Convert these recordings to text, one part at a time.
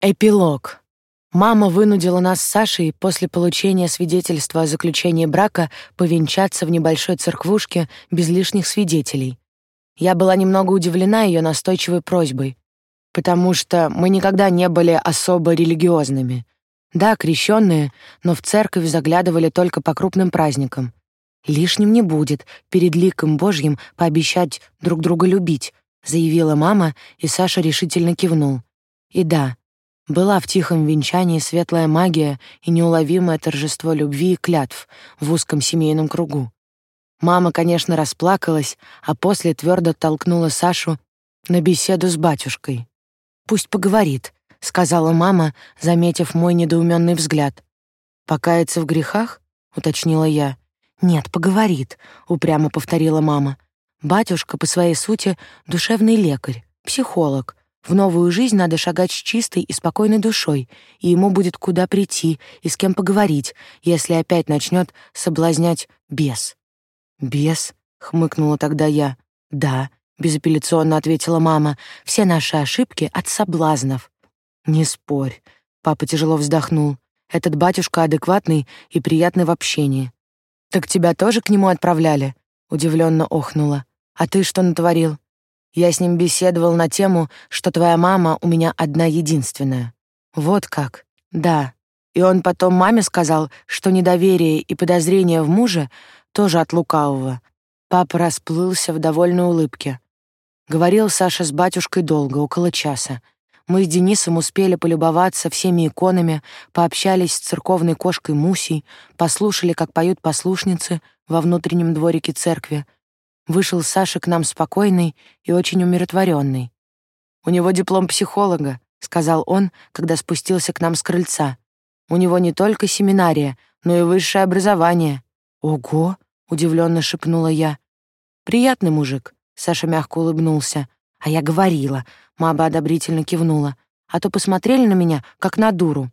Эпилог. Мама вынудила нас с Сашей после получения свидетельства о заключении брака повенчаться в небольшой церквушке без лишних свидетелей. Я была немного удивлена ее настойчивой просьбой, потому что мы никогда не были особо религиозными. Да, крещенные, но в церковь заглядывали только по крупным праздникам. Лишним не будет перед ликом Божьим пообещать друг друга любить, заявила мама, и Саша решительно кивнул. И да, была в тихом венчании светлая магия и неуловимое торжество любви и клятв в узком семейном кругу. Мама, конечно, расплакалась, а после твердо толкнула Сашу на беседу с батюшкой. «Пусть поговорит», — сказала мама, заметив мой недоуменный взгляд. «Покаяться в грехах?» — уточнила я. «Нет, поговорит», — упрямо повторила мама. «Батюшка по своей сути душевный лекарь, психолог, в новую жизнь надо шагать с чистой и спокойной душой, и ему будет куда прийти и с кем поговорить, если опять начнет соблазнять бес. «Бес?» — хмыкнула тогда я. «Да», — безапелляционно ответила мама, — «все наши ошибки от соблазнов». «Не спорь», — папа тяжело вздохнул. «Этот батюшка адекватный и приятный в общении». «Так тебя тоже к нему отправляли?» — удивленно охнула. «А ты что натворил?» Я с ним беседовал на тему, что твоя мама у меня одна единственная. Вот как. Да. И он потом маме сказал, что недоверие и подозрение в муже тоже от лукавого. Папа расплылся в довольной улыбке. Говорил Саша с батюшкой долго, около часа. Мы с Денисом успели полюбоваться всеми иконами, пообщались с церковной кошкой Мусей, послушали, как поют послушницы во внутреннем дворике церкви — Вышел Саша к нам спокойный и очень умиротворенный. «У него диплом психолога», — сказал он, когда спустился к нам с крыльца. «У него не только семинария, но и высшее образование». «Ого!» — удивленно шепнула я. «Приятный мужик», — Саша мягко улыбнулся. «А я говорила», — Маба одобрительно кивнула. «А то посмотрели на меня, как на дуру».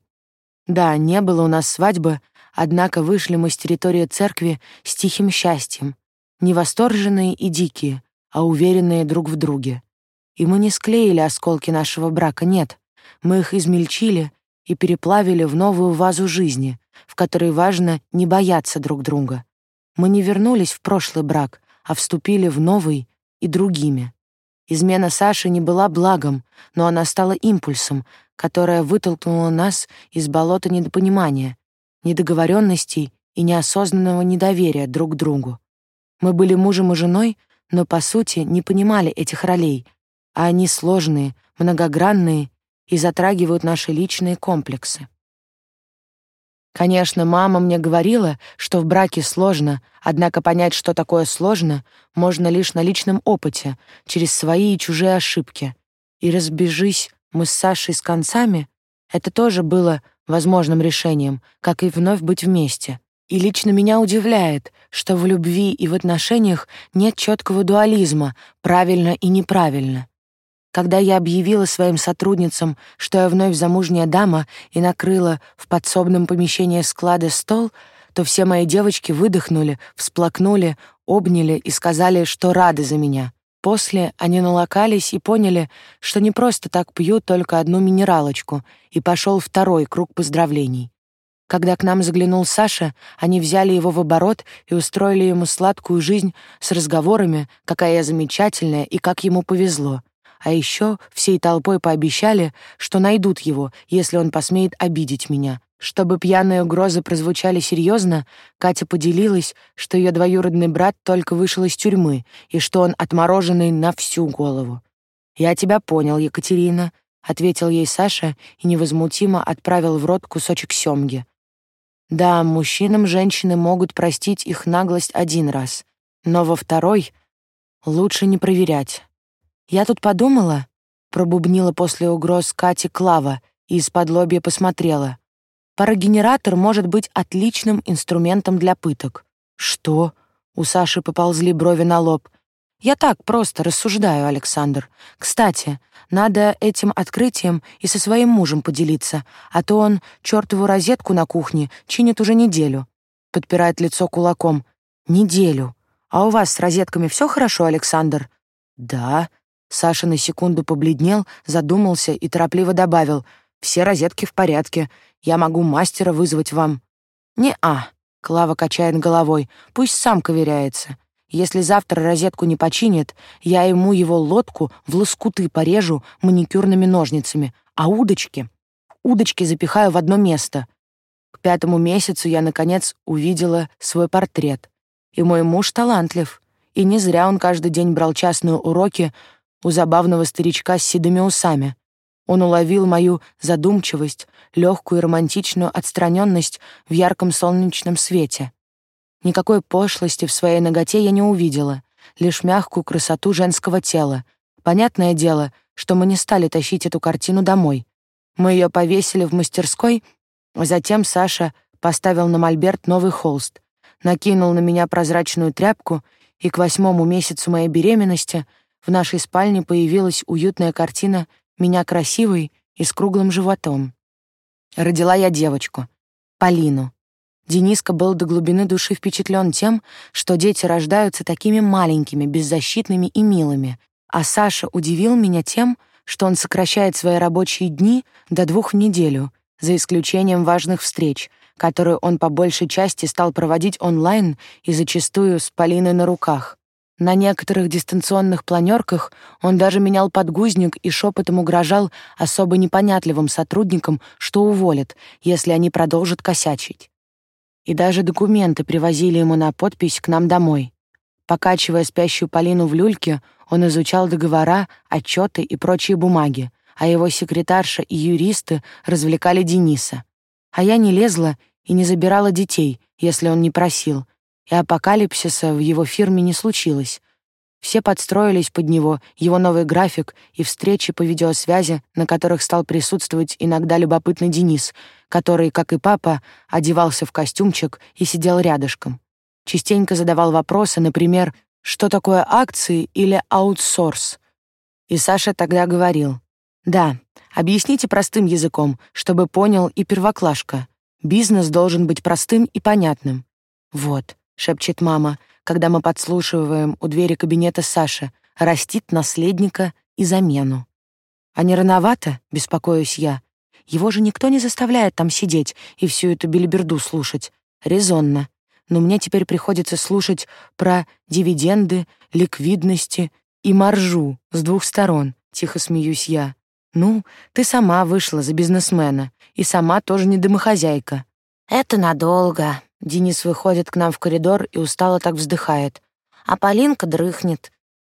Да, не было у нас свадьбы, однако вышли мы с территории церкви с тихим счастьем не восторженные и дикие, а уверенные друг в друге. И мы не склеили осколки нашего брака, нет. Мы их измельчили и переплавили в новую вазу жизни, в которой важно не бояться друг друга. Мы не вернулись в прошлый брак, а вступили в новый и другими. Измена Саши не была благом, но она стала импульсом, которое вытолкнуло нас из болота недопонимания, недоговоренностей и неосознанного недоверия друг к другу. Мы были мужем и женой, но, по сути, не понимали этих ролей, а они сложные, многогранные и затрагивают наши личные комплексы. Конечно, мама мне говорила, что в браке сложно, однако понять, что такое сложно, можно лишь на личном опыте, через свои и чужие ошибки. И разбежись мы с Сашей с концами, это тоже было возможным решением, как и вновь быть вместе. И лично меня удивляет, что в любви и в отношениях нет четкого дуализма, правильно и неправильно. Когда я объявила своим сотрудницам, что я вновь замужняя дама и накрыла в подсобном помещении склада стол, то все мои девочки выдохнули, всплакнули, обняли и сказали, что рады за меня. После они налокались и поняли, что не просто так пьют только одну минералочку, и пошел второй круг поздравлений. Когда к нам заглянул Саша, они взяли его в оборот и устроили ему сладкую жизнь с разговорами, какая я замечательная и как ему повезло. А еще всей толпой пообещали, что найдут его, если он посмеет обидеть меня. Чтобы пьяные угрозы прозвучали серьезно, Катя поделилась, что ее двоюродный брат только вышел из тюрьмы и что он отмороженный на всю голову. «Я тебя понял, Екатерина», — ответил ей Саша и невозмутимо отправил в рот кусочек семги. Да, мужчинам женщины могут простить их наглость один раз, но во второй лучше не проверять. Я тут подумала, пробубнила после угроз Кати Клава и из-под лобья посмотрела. Парогенератор может быть отличным инструментом для пыток. Что? У Саши поползли брови на лоб. Я так просто рассуждаю, Александр. Кстати, надо этим открытием и со своим мужем поделиться, а то он чертову розетку на кухне чинит уже неделю. Подпирает лицо кулаком. Неделю. А у вас с розетками все хорошо, Александр? Да. Саша на секунду побледнел, задумался и торопливо добавил. Все розетки в порядке. Я могу мастера вызвать вам». «Не-а», — Клава качает головой, «пусть сам ковыряется. Если завтра розетку не починит, я ему его лодку в лоскуты порежу маникюрными ножницами, а удочки... Удочки запихаю в одно место. К пятому месяцу я, наконец, увидела свой портрет. И мой муж талантлив. И не зря он каждый день брал частные уроки у забавного старичка с седыми усами. Он уловил мою задумчивость, легкую и романтичную отстраненность в ярком солнечном свете. Никакой пошлости в своей ноготе я не увидела, лишь мягкую красоту женского тела. Понятное дело, что мы не стали тащить эту картину домой. Мы ее повесили в мастерской, затем Саша поставил на мольберт новый холст, накинул на меня прозрачную тряпку, и к восьмому месяцу моей беременности в нашей спальне появилась уютная картина меня красивой и с круглым животом. Родила я девочку, Полину. Дениска был до глубины души впечатлен тем, что дети рождаются такими маленькими, беззащитными и милыми, а Саша удивил меня тем, что он сокращает свои рабочие дни до двух в неделю, за исключением важных встреч, которые он по большей части стал проводить онлайн и зачастую с Полиной на руках. На некоторых дистанционных планерках он даже менял подгузник и шепотом угрожал особо непонятливым сотрудникам, что уволят, если они продолжат косячить. И даже документы привозили ему на подпись к нам домой. Покачивая спящую Полину в люльке, он изучал договора, отчеты и прочие бумаги, а его секретарша и юристы развлекали Дениса. А я не лезла и не забирала детей, если он не просил — и апокалипсиса в его фирме не случилось. Все подстроились под него, его новый график и встречи по видеосвязи, на которых стал присутствовать иногда любопытный Денис, который, как и папа, одевался в костюмчик и сидел рядышком. Частенько задавал вопросы, например, что такое акции или аутсорс. И Саша тогда говорил, «Да, объясните простым языком, чтобы понял и первоклашка. Бизнес должен быть простым и понятным». Вот. — шепчет мама, когда мы подслушиваем у двери кабинета Саши, растит наследника и замену. «А не рановато?» — беспокоюсь я. «Его же никто не заставляет там сидеть и всю эту бельберду слушать. Резонно. Но мне теперь приходится слушать про дивиденды, ликвидности и маржу с двух сторон», — тихо смеюсь я. «Ну, ты сама вышла за бизнесмена, и сама тоже не домохозяйка». «Это надолго», Денис выходит к нам в коридор и устало так вздыхает. А Полинка дрыхнет.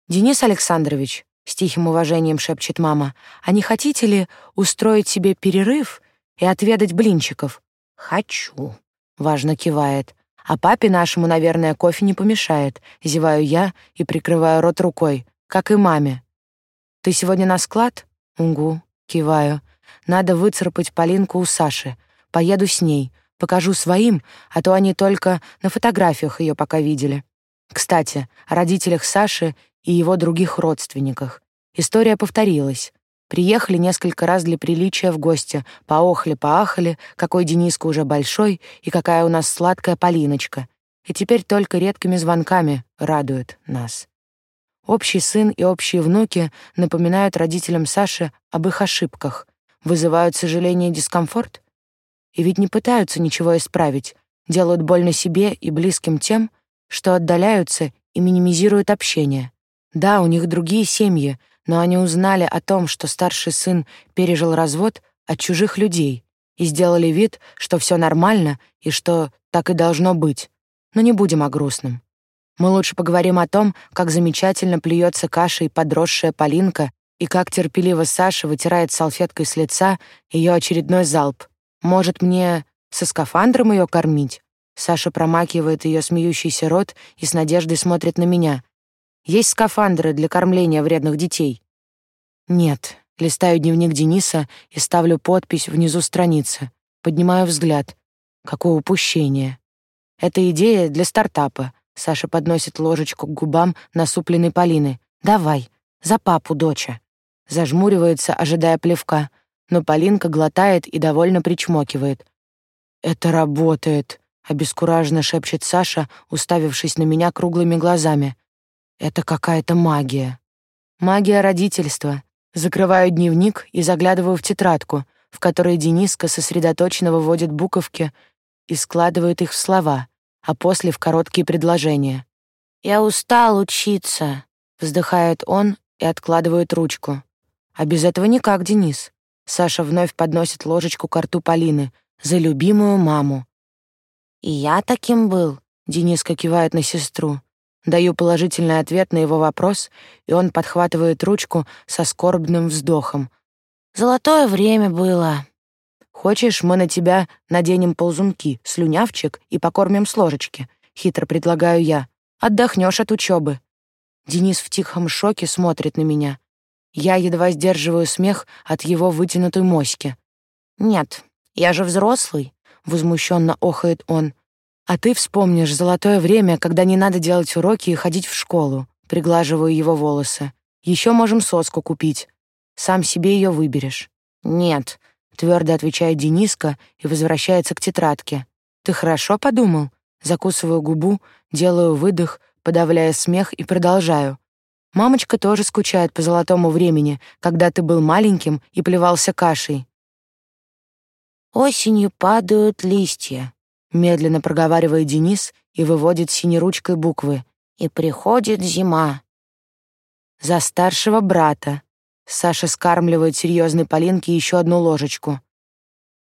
«Денис Александрович», — с тихим уважением шепчет мама, «а не хотите ли устроить себе перерыв и отведать блинчиков?» «Хочу», — важно кивает. «А папе нашему, наверное, кофе не помешает», — зеваю я и прикрываю рот рукой, как и маме. «Ты сегодня на склад?» «Угу», — киваю. «Надо выцарапать Полинку у Саши. Поеду с ней. Покажу своим, а то они только на фотографиях ее пока видели. Кстати, о родителях Саши и его других родственниках. История повторилась. Приехали несколько раз для приличия в гости, поохали-поахали, какой Дениска уже большой и какая у нас сладкая Полиночка. И теперь только редкими звонками радуют нас. Общий сын и общие внуки напоминают родителям Саши об их ошибках, вызывают сожаление и дискомфорт. И ведь не пытаются ничего исправить, делают больно себе и близким тем, что отдаляются и минимизируют общение. Да, у них другие семьи, но они узнали о том, что старший сын пережил развод от чужих людей и сделали вид, что все нормально и что так и должно быть. Но не будем о грустном. Мы лучше поговорим о том, как замечательно плюется кашей подросшая Полинка и как терпеливо Саша вытирает салфеткой с лица ее очередной залп — может, мне со скафандром ее кормить? Саша промакивает ее смеющийся рот и с надеждой смотрит на меня. Есть скафандры для кормления вредных детей? Нет. Листаю дневник Дениса и ставлю подпись внизу страницы. Поднимаю взгляд. Какое упущение. Это идея для стартапа. Саша подносит ложечку к губам насупленной Полины. Давай, за папу, доча. Зажмуривается, ожидая плевка но Полинка глотает и довольно причмокивает. «Это работает», — обескураженно шепчет Саша, уставившись на меня круглыми глазами. «Это какая-то магия». «Магия родительства». Закрываю дневник и заглядываю в тетрадку. в которой Дениска сосредоточенно выводит буковки и складывает их в слова, а после в короткие предложения. «Я устал учиться», — вздыхает он и откладывает ручку. «А без этого никак, Денис». Саша вновь подносит ложечку к рту Полины. «За любимую маму». «И я таким был», — Дениска кивает на сестру. Даю положительный ответ на его вопрос, и он подхватывает ручку со скорбным вздохом. «Золотое время было». «Хочешь, мы на тебя наденем ползунки, слюнявчик и покормим с ложечки?» — хитро предлагаю я. «Отдохнешь от учебы». Денис в тихом шоке смотрит на меня. Я едва сдерживаю смех от его вытянутой моськи. «Нет, я же взрослый», — возмущенно охает он. А ты вспомнишь золотое время, когда не надо делать уроки и ходить в школу. Приглаживаю его волосы. Еще можем соску купить. Сам себе ее выберешь. Нет, твердо отвечает Дениска и возвращается к тетрадке. Ты хорошо подумал? Закусываю губу, делаю выдох, подавляя смех и продолжаю. Мамочка тоже скучает по золотому времени, когда ты был маленьким и плевался кашей. Осенью падают листья, медленно проговаривает Денис и выводит синей ручкой буквы. И приходит зима. За старшего брата. Саша скармливает серьезной Полинке еще одну ложечку.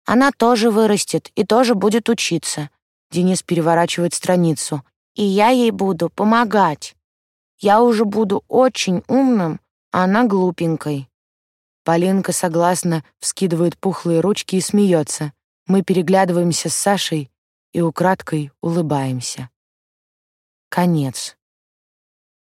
Она тоже вырастет и тоже будет учиться. Денис переворачивает страницу. И я ей буду помогать. Я уже буду очень умным, а она глупенькой. Полинка согласно вскидывает пухлые ручки и смеется. Мы переглядываемся с Сашей и украдкой улыбаемся. Конец.